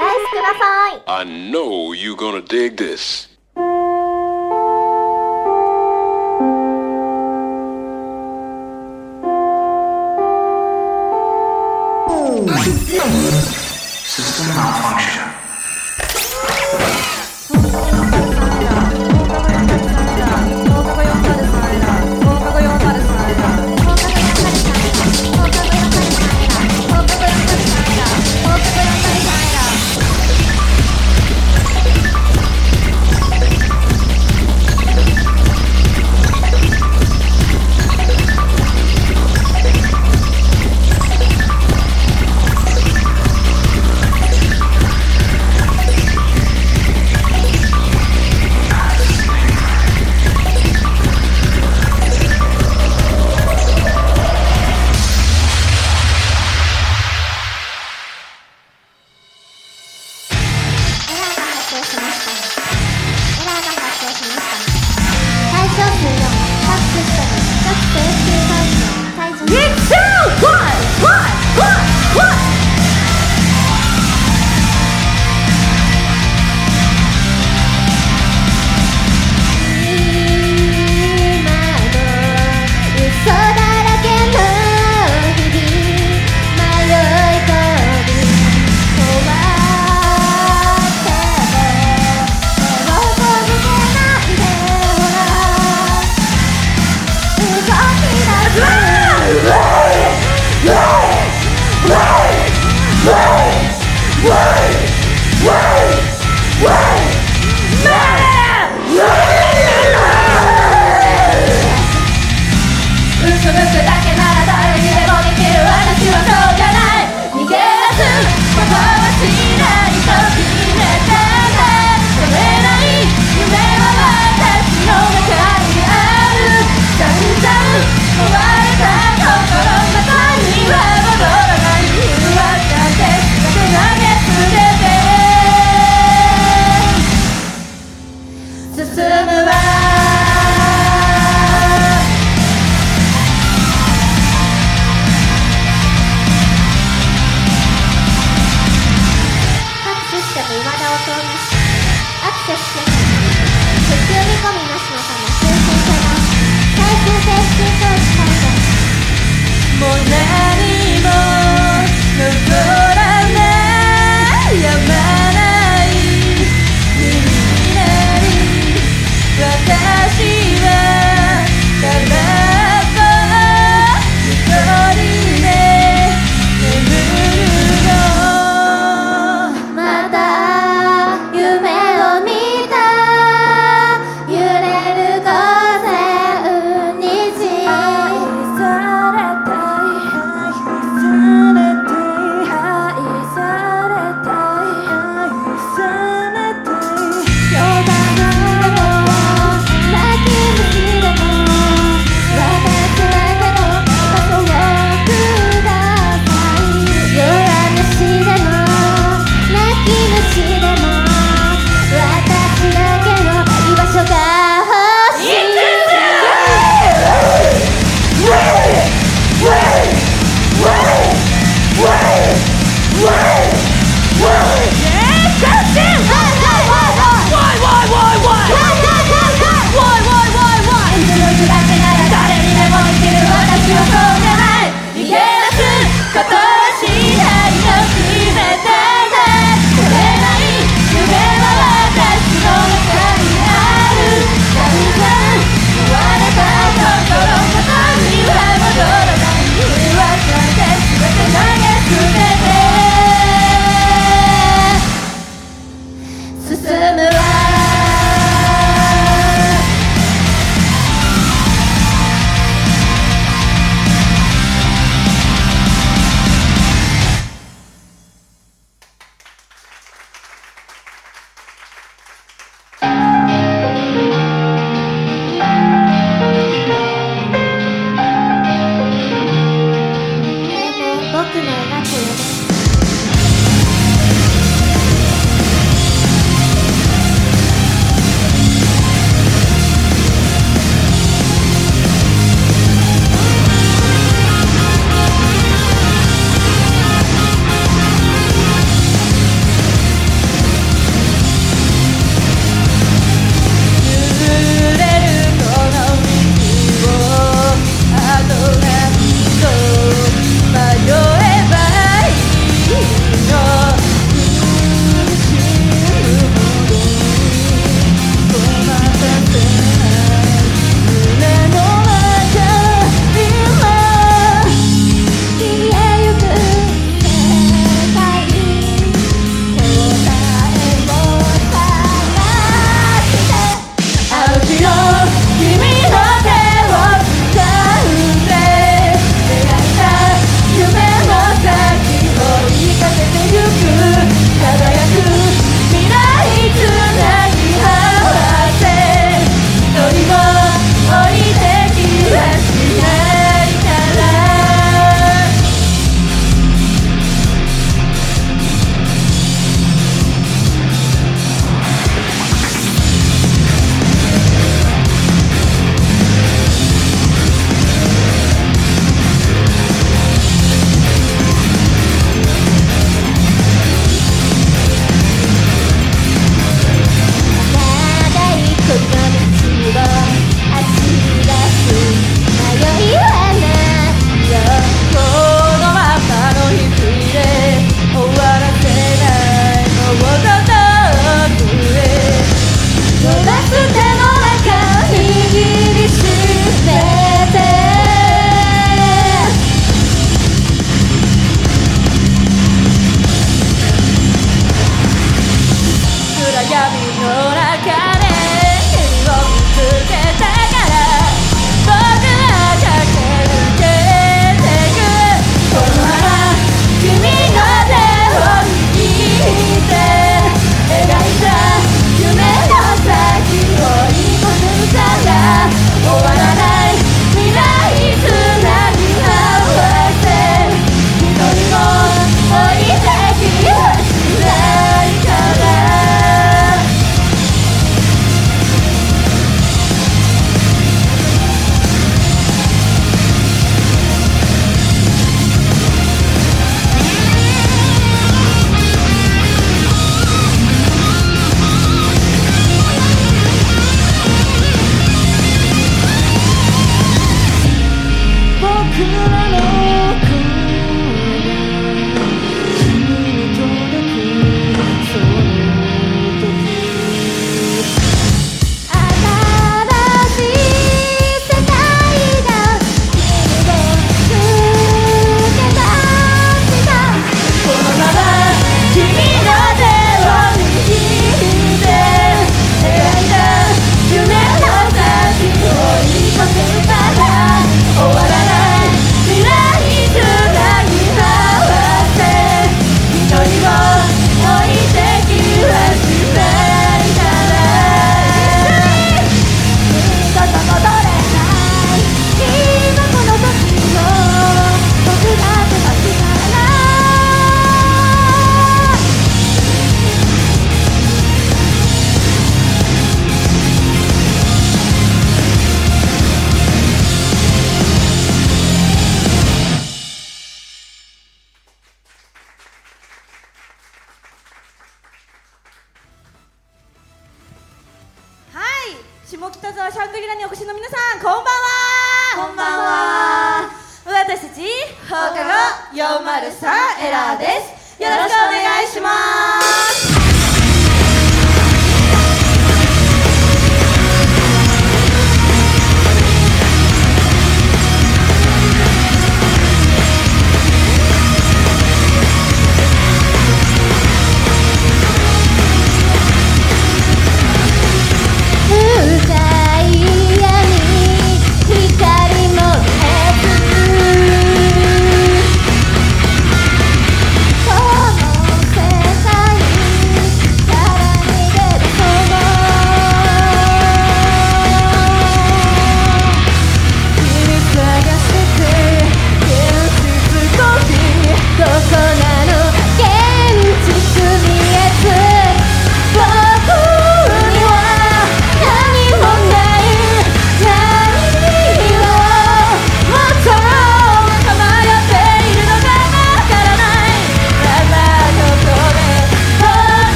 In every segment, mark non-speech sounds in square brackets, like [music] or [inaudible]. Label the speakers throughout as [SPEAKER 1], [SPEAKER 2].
[SPEAKER 1] ライスください
[SPEAKER 2] I know you're gonna dig this.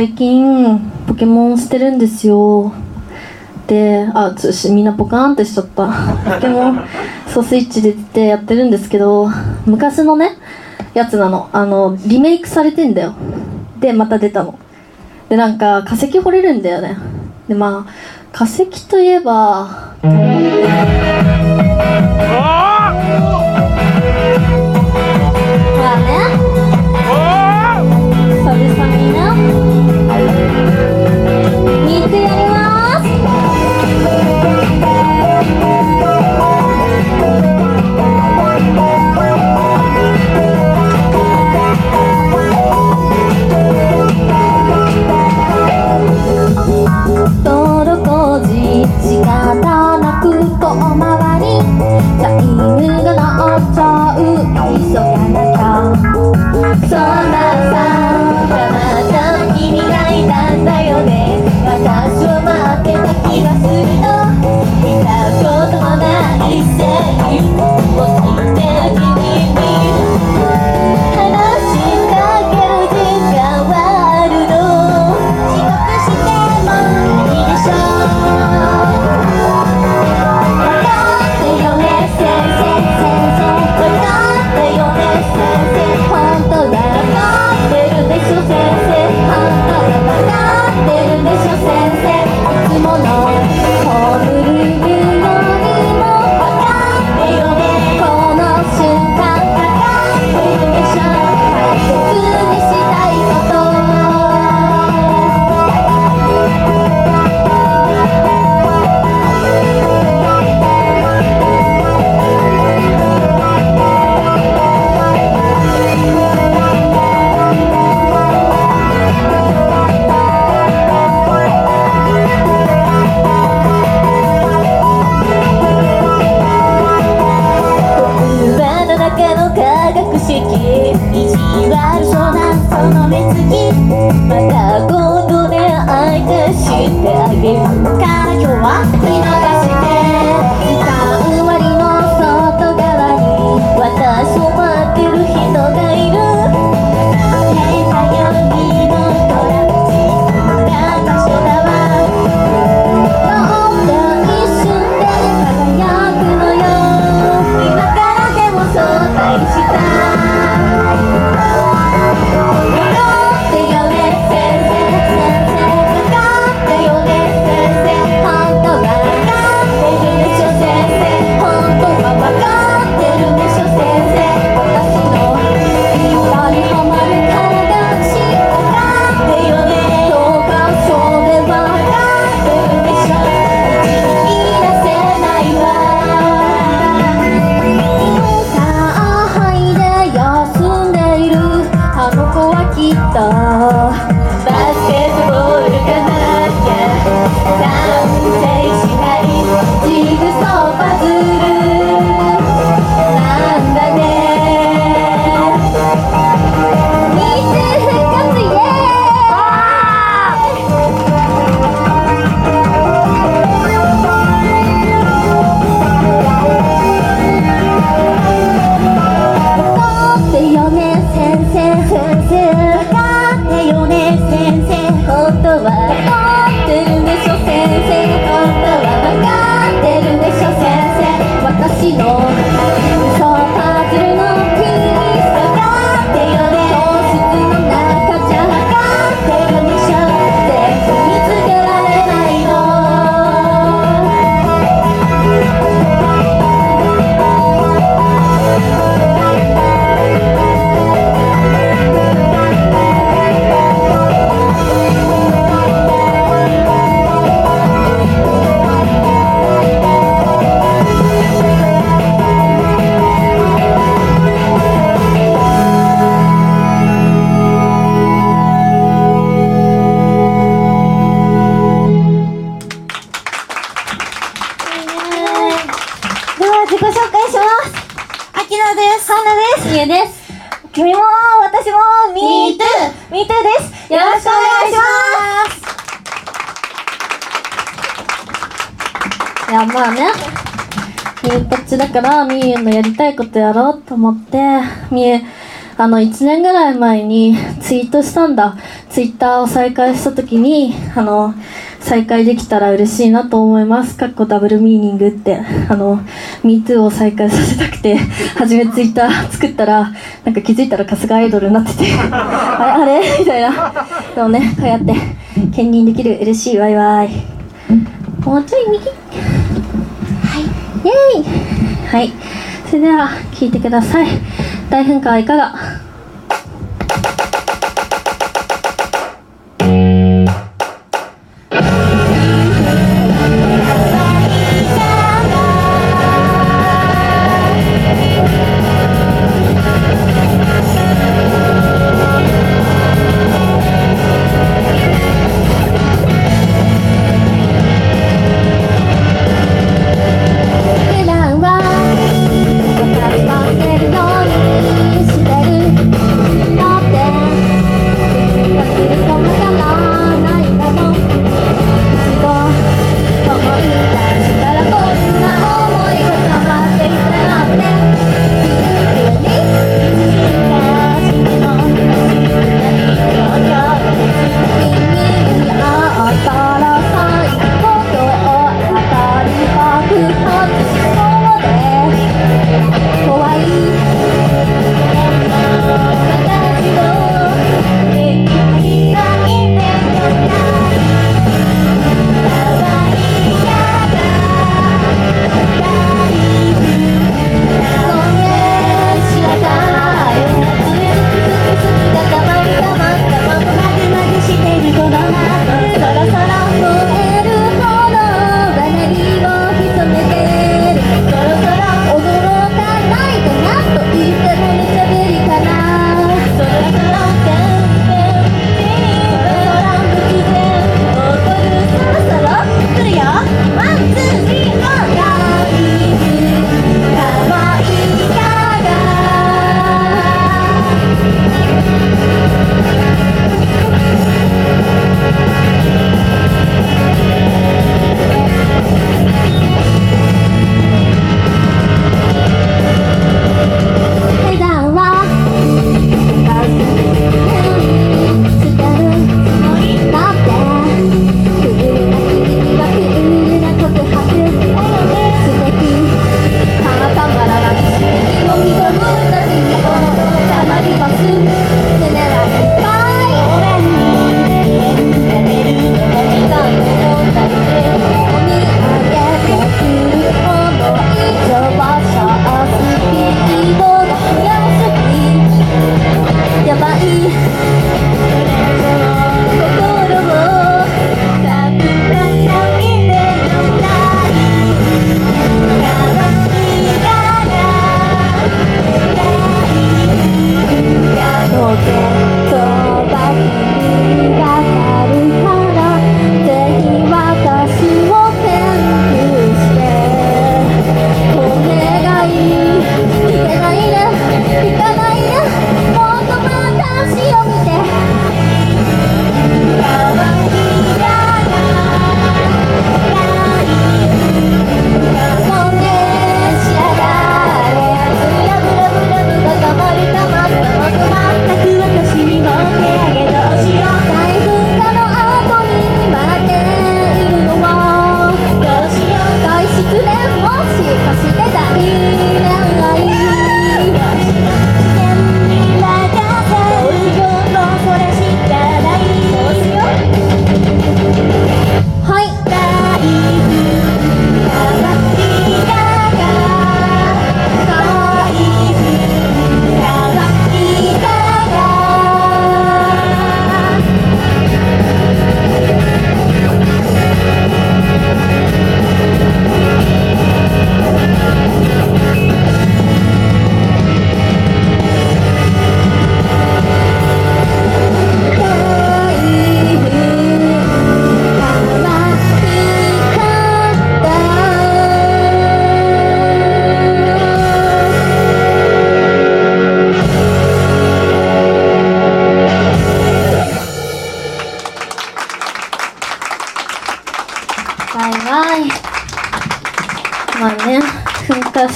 [SPEAKER 1] 最
[SPEAKER 3] 近ポケモンしてるんですよ。であちみんなポカーンってしちゃった。ポケモン [laughs] そうスイッチでってやってるんですけど昔のねやつなの。あのリメイクされてんだよ。でまた出たの。でなんか化石掘れるんだよね。でまあ化石といえばいことやろうと思って、みえ、
[SPEAKER 4] あの、1年ぐらい前に [laughs] ツイートしたんだ。ツイッターを再開した時に、あの、再開できたら嬉しいなと思います。かっこダブルミーニングって、あの、MeToo を再開させたくて、[laughs] 初めツイッター作ったら、なんか気づいたら春日アイドルになってて、[laughs] あれあれ？みたいな。でもね、こうやって、兼任できる嬉しいワイワイ。もうちょい右れでは聞いてください。大噴火はいかが？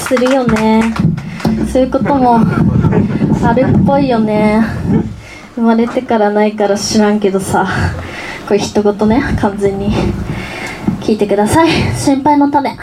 [SPEAKER 1] するよね。そうい
[SPEAKER 4] うこともあるっぽいよね。生まれてからないから知らんけどさ。これ一言ね完全に。聞いてください。心配の種。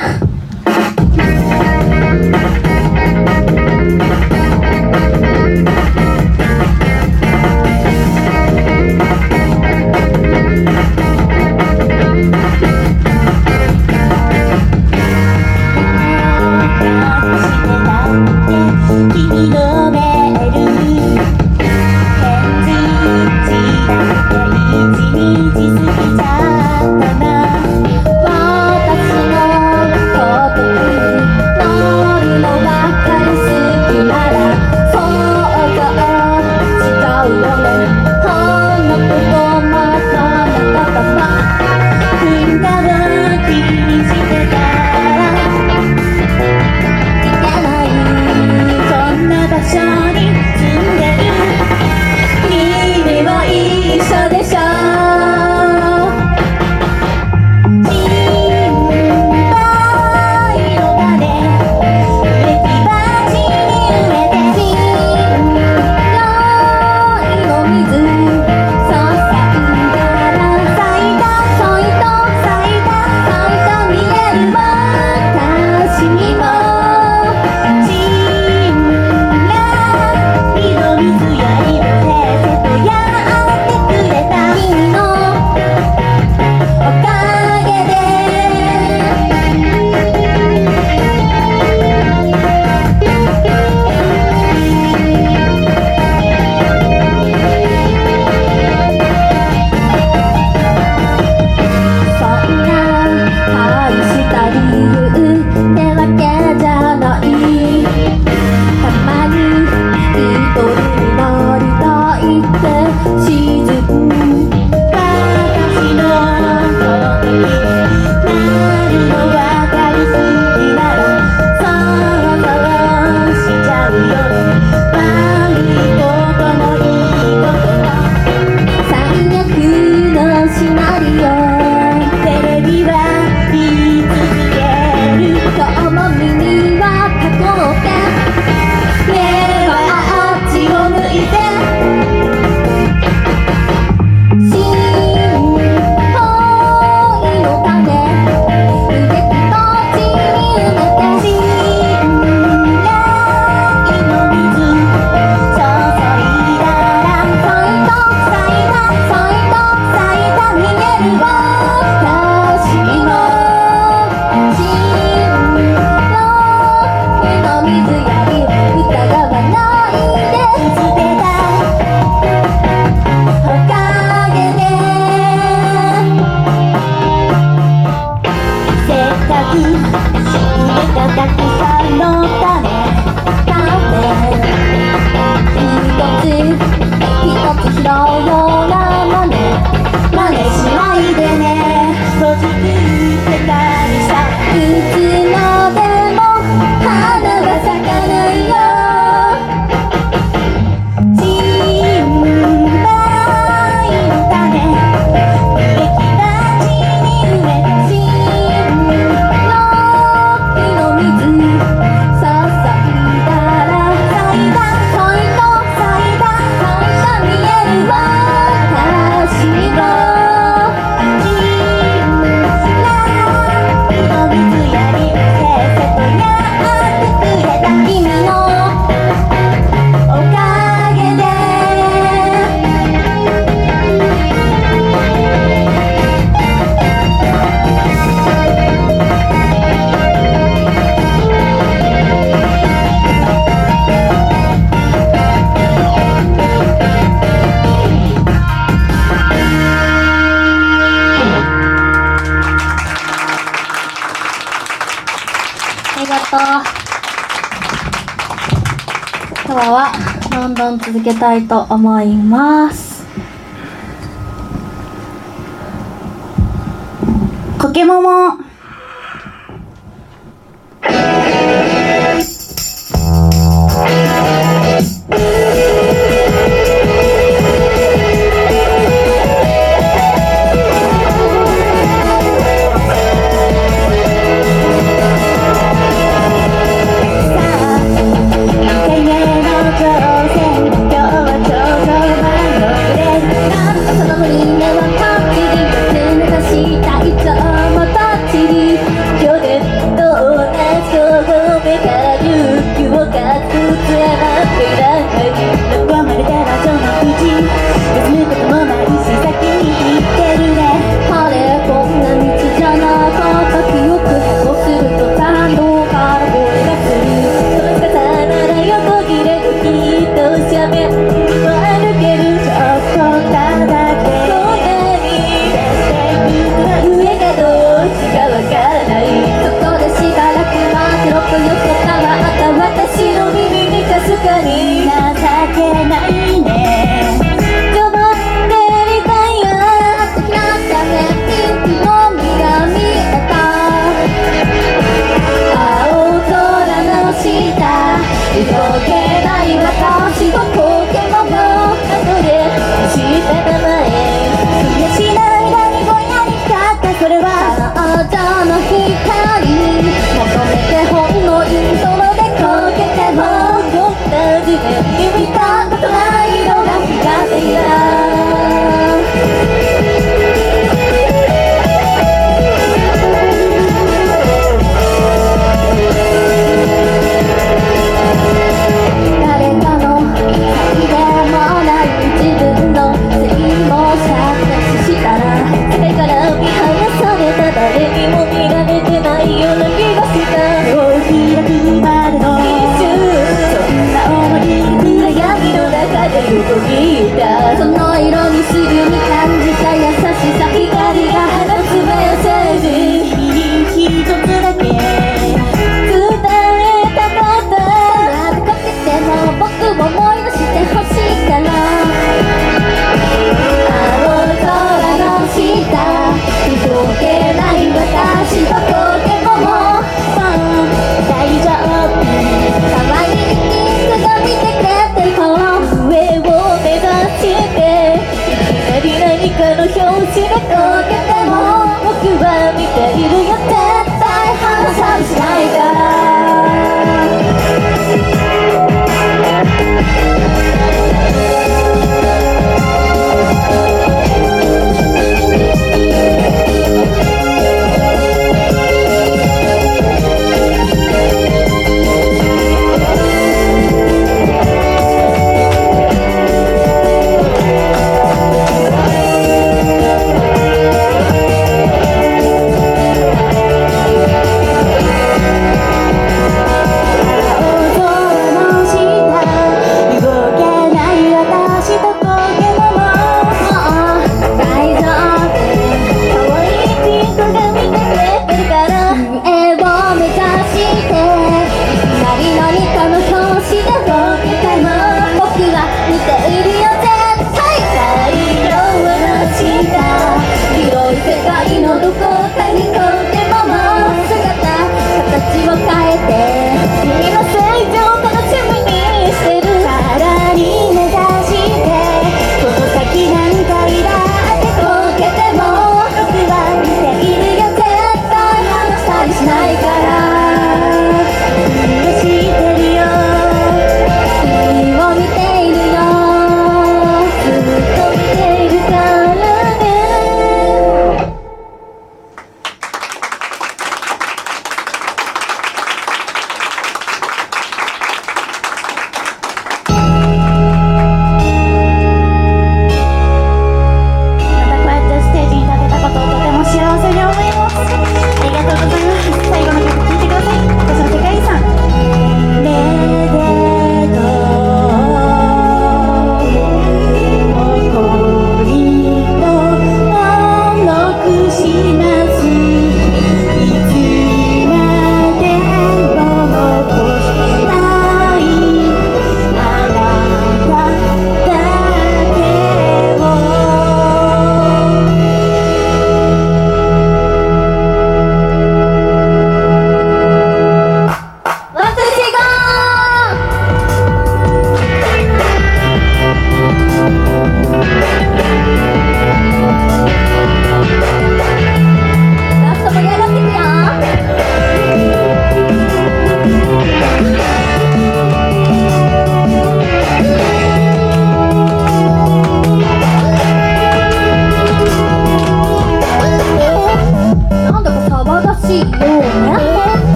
[SPEAKER 1] 思います。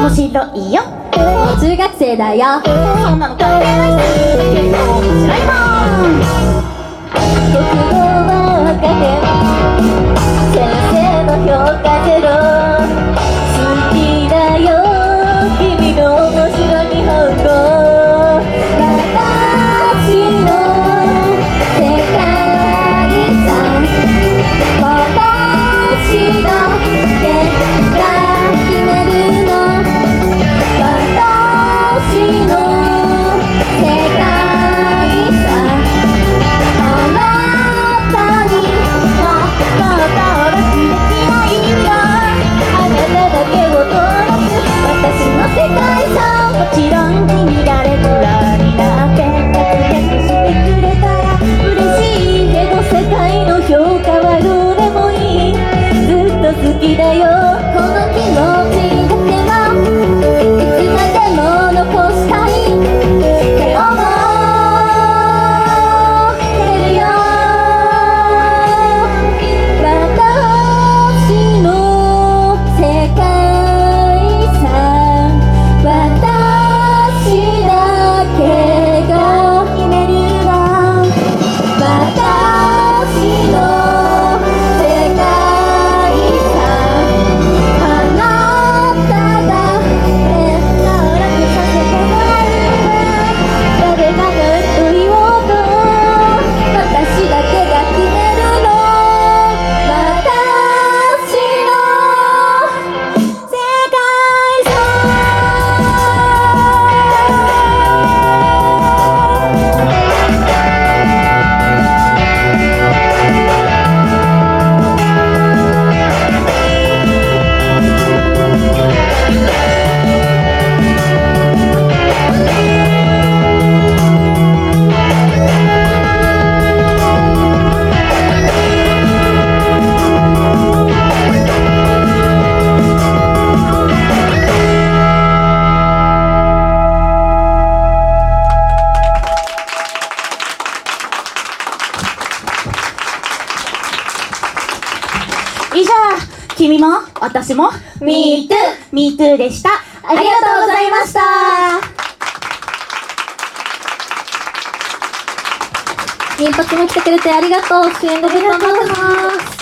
[SPEAKER 4] 面白いよ。
[SPEAKER 1] 中学生だよ。
[SPEAKER 3] そんなの関係ないし面白いもん
[SPEAKER 1] は若手先生の評価ゼロミートゥーミートゥーでした。ありがとうございました。民泊も来てくれてありがとう。主演の皆す。